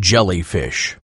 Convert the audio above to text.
jellyfish.